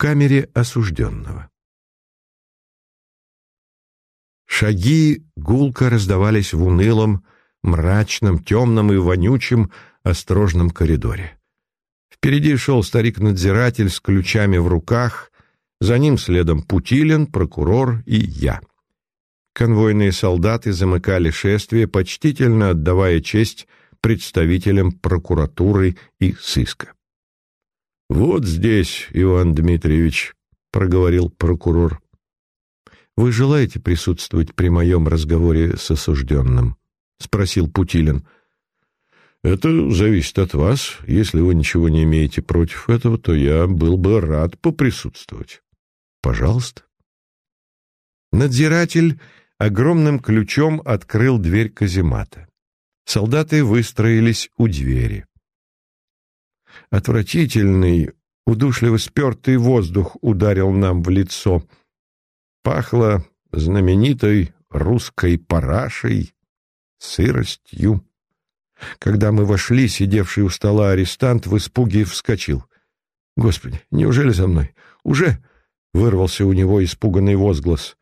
камере осужденного. Шаги гулко раздавались в унылом, мрачном, темном и вонючем осторожном коридоре. Впереди шел старик-надзиратель с ключами в руках, за ним следом Путилин, прокурор и я. Конвойные солдаты замыкали шествие, почтительно отдавая честь представителям прокуратуры и сыска. «Вот здесь, Иван Дмитриевич», — проговорил прокурор. «Вы желаете присутствовать при моем разговоре с осужденным?» — спросил Путилин. «Это зависит от вас. Если вы ничего не имеете против этого, то я был бы рад поприсутствовать. Пожалуйста». Надзиратель огромным ключом открыл дверь каземата. Солдаты выстроились у двери. Отвратительный, удушливо спертый воздух ударил нам в лицо. Пахло знаменитой русской парашей, сыростью. Когда мы вошли, сидевший у стола арестант в испуге вскочил. «Господи, неужели за мной? Уже?» — вырвался у него испуганный возглас.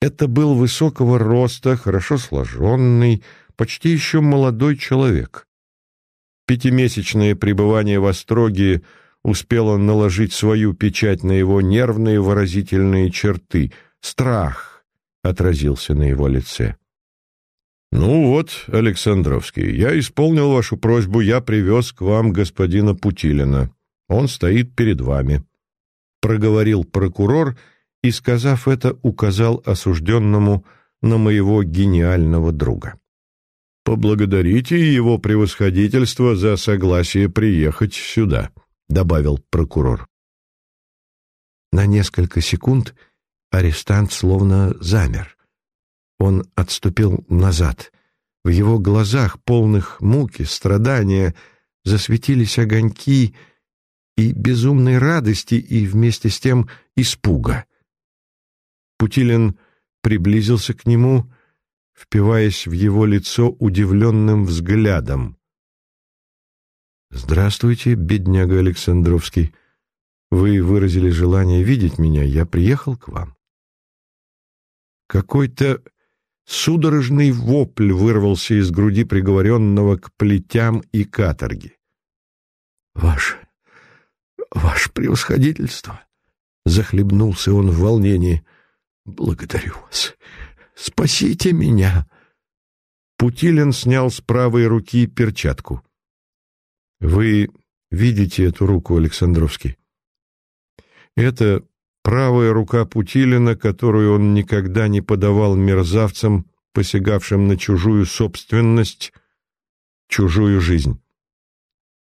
Это был высокого роста, хорошо сложенный, почти еще молодой человек. Пятимесячное пребывание в Остроге успело наложить свою печать на его нервные выразительные черты. Страх отразился на его лице. «Ну вот, Александровский, я исполнил вашу просьбу, я привез к вам господина Путилина. Он стоит перед вами», — проговорил прокурор и, сказав это, указал осужденному на моего гениального друга. «Поблагодарите его превосходительство за согласие приехать сюда», — добавил прокурор. На несколько секунд арестант словно замер. Он отступил назад. В его глазах, полных муки, страдания, засветились огоньки и безумной радости, и вместе с тем испуга. Путилин приблизился к нему, впиваясь в его лицо удивленным взглядом. «Здравствуйте, бедняга Александровский. Вы выразили желание видеть меня, я приехал к вам». Какой-то судорожный вопль вырвался из груди приговоренного к плетям и каторге. «Ваше, ваше превосходительство!» — захлебнулся он в волнении — Благодарю вас. Спасите меня. Путилин снял с правой руки перчатку. Вы видите эту руку, Александровский? Это правая рука Путилина, которую он никогда не подавал мерзавцам, посягавшим на чужую собственность, чужую жизнь.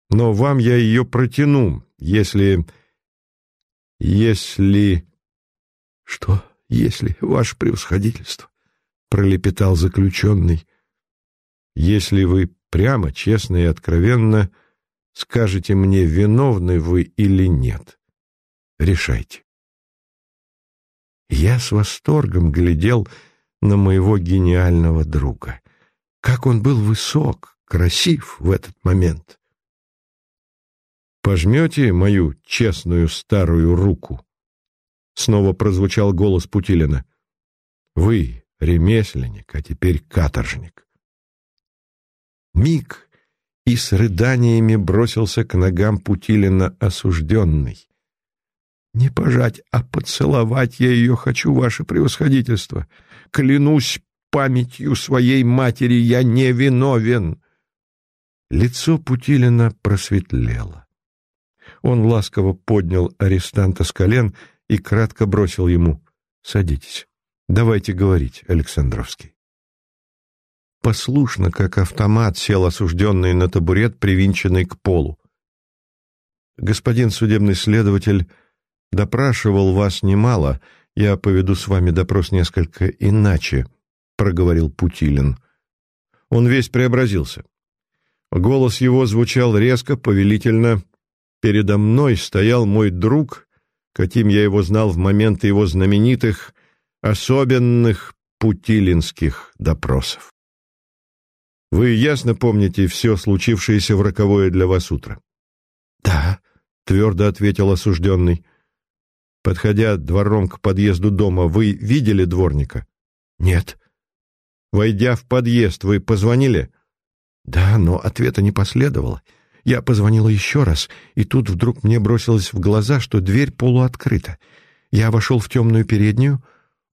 Но вам я ее протяну, если... если... Что? если, ваше превосходительство, — пролепетал заключенный, — если вы прямо, честно и откровенно скажете мне, виновны вы или нет. Решайте. Я с восторгом глядел на моего гениального друга. Как он был высок, красив в этот момент. «Пожмете мою честную старую руку?» Снова прозвучал голос Путилина. «Вы ремесленник, а теперь каторжник». Миг и с рыданиями бросился к ногам Путилина осужденный. «Не пожать, а поцеловать я ее хочу, ваше превосходительство. Клянусь памятью своей матери, я не виновен». Лицо Путилина просветлело. Он ласково поднял арестанта с колен и кратко бросил ему «Садитесь, давайте говорить, Александровский». Послушно, как автомат, сел осужденный на табурет, привинченный к полу. «Господин судебный следователь допрашивал вас немало, я поведу с вами допрос несколько иначе», — проговорил Путилин. Он весь преобразился. Голос его звучал резко, повелительно. «Передо мной стоял мой друг каким я его знал в моменты его знаменитых, особенных путилинских допросов. Вы ясно помните все случившееся в роковое для вас утро? — Да, — твердо ответил осужденный. Подходя двором к подъезду дома, вы видели дворника? Нет. Войдя в подъезд, вы позвонили? Да, но ответа не последовало. Я позвонила еще раз, и тут вдруг мне бросилось в глаза, что дверь полуоткрыта. Я вошел в темную переднюю.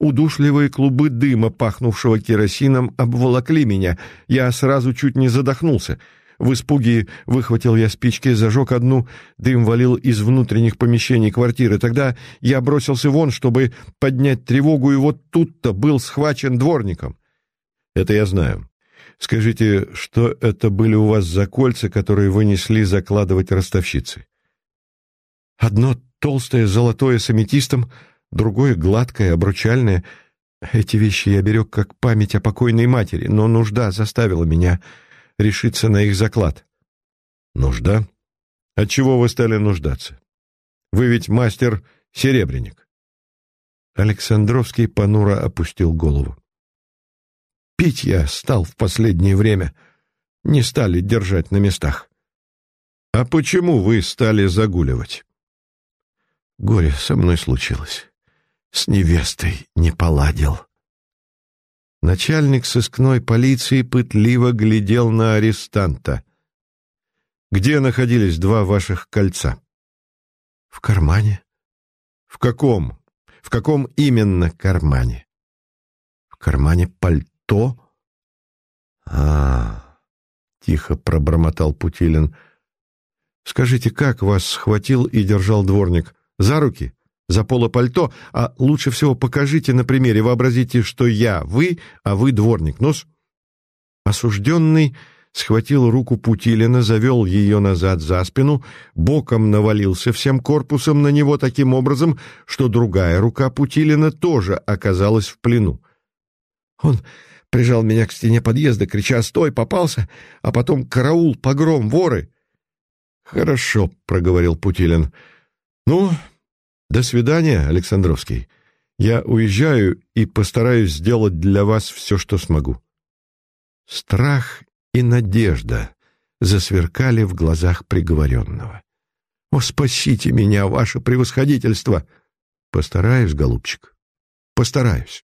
Удушливые клубы дыма, пахнувшего керосином, обволокли меня. Я сразу чуть не задохнулся. В испуге выхватил я спички, зажег одну, дым валил из внутренних помещений квартиры. Тогда я бросился вон, чтобы поднять тревогу, и вот тут-то был схвачен дворником. Это я знаю. Скажите, что это были у вас за кольца, которые вы несли закладывать ростовщицы? Одно толстое золотое с аметистом, другое гладкое, обручальное. Эти вещи я берег как память о покойной матери, но нужда заставила меня решиться на их заклад. Нужда? От чего вы стали нуждаться? Вы ведь мастер-серебряник. Александровский понуро опустил голову. Пить я стал в последнее время. Не стали держать на местах. А почему вы стали загуливать? Горе со мной случилось. С невестой не поладил. Начальник сыскной полиции пытливо глядел на арестанта. «Где находились два ваших кольца?» «В кармане». «В каком? В каком именно кармане?» «В кармане пальто». «А, — тихо пробормотал Путилин. «Скажите, как вас схватил и держал дворник? За руки?» За поло пальто, а лучше всего покажите на примере, вообразите, что я вы, а вы дворник. Нос. Осужденный схватил руку Путилина, завел ее назад за спину, боком навалился всем корпусом на него таким образом, что другая рука Путилина тоже оказалась в плену. Он прижал меня к стене подъезда, крича «Стой, попался!», а потом «Караул, погром, воры!» «Хорошо», — проговорил Путилин. «Ну, до свидания, Александровский. Я уезжаю и постараюсь сделать для вас все, что смогу. Страх и надежда засверкали в глазах приговоренного. «О, спасите меня, ваше превосходительство!» «Постараюсь, голубчик, постараюсь».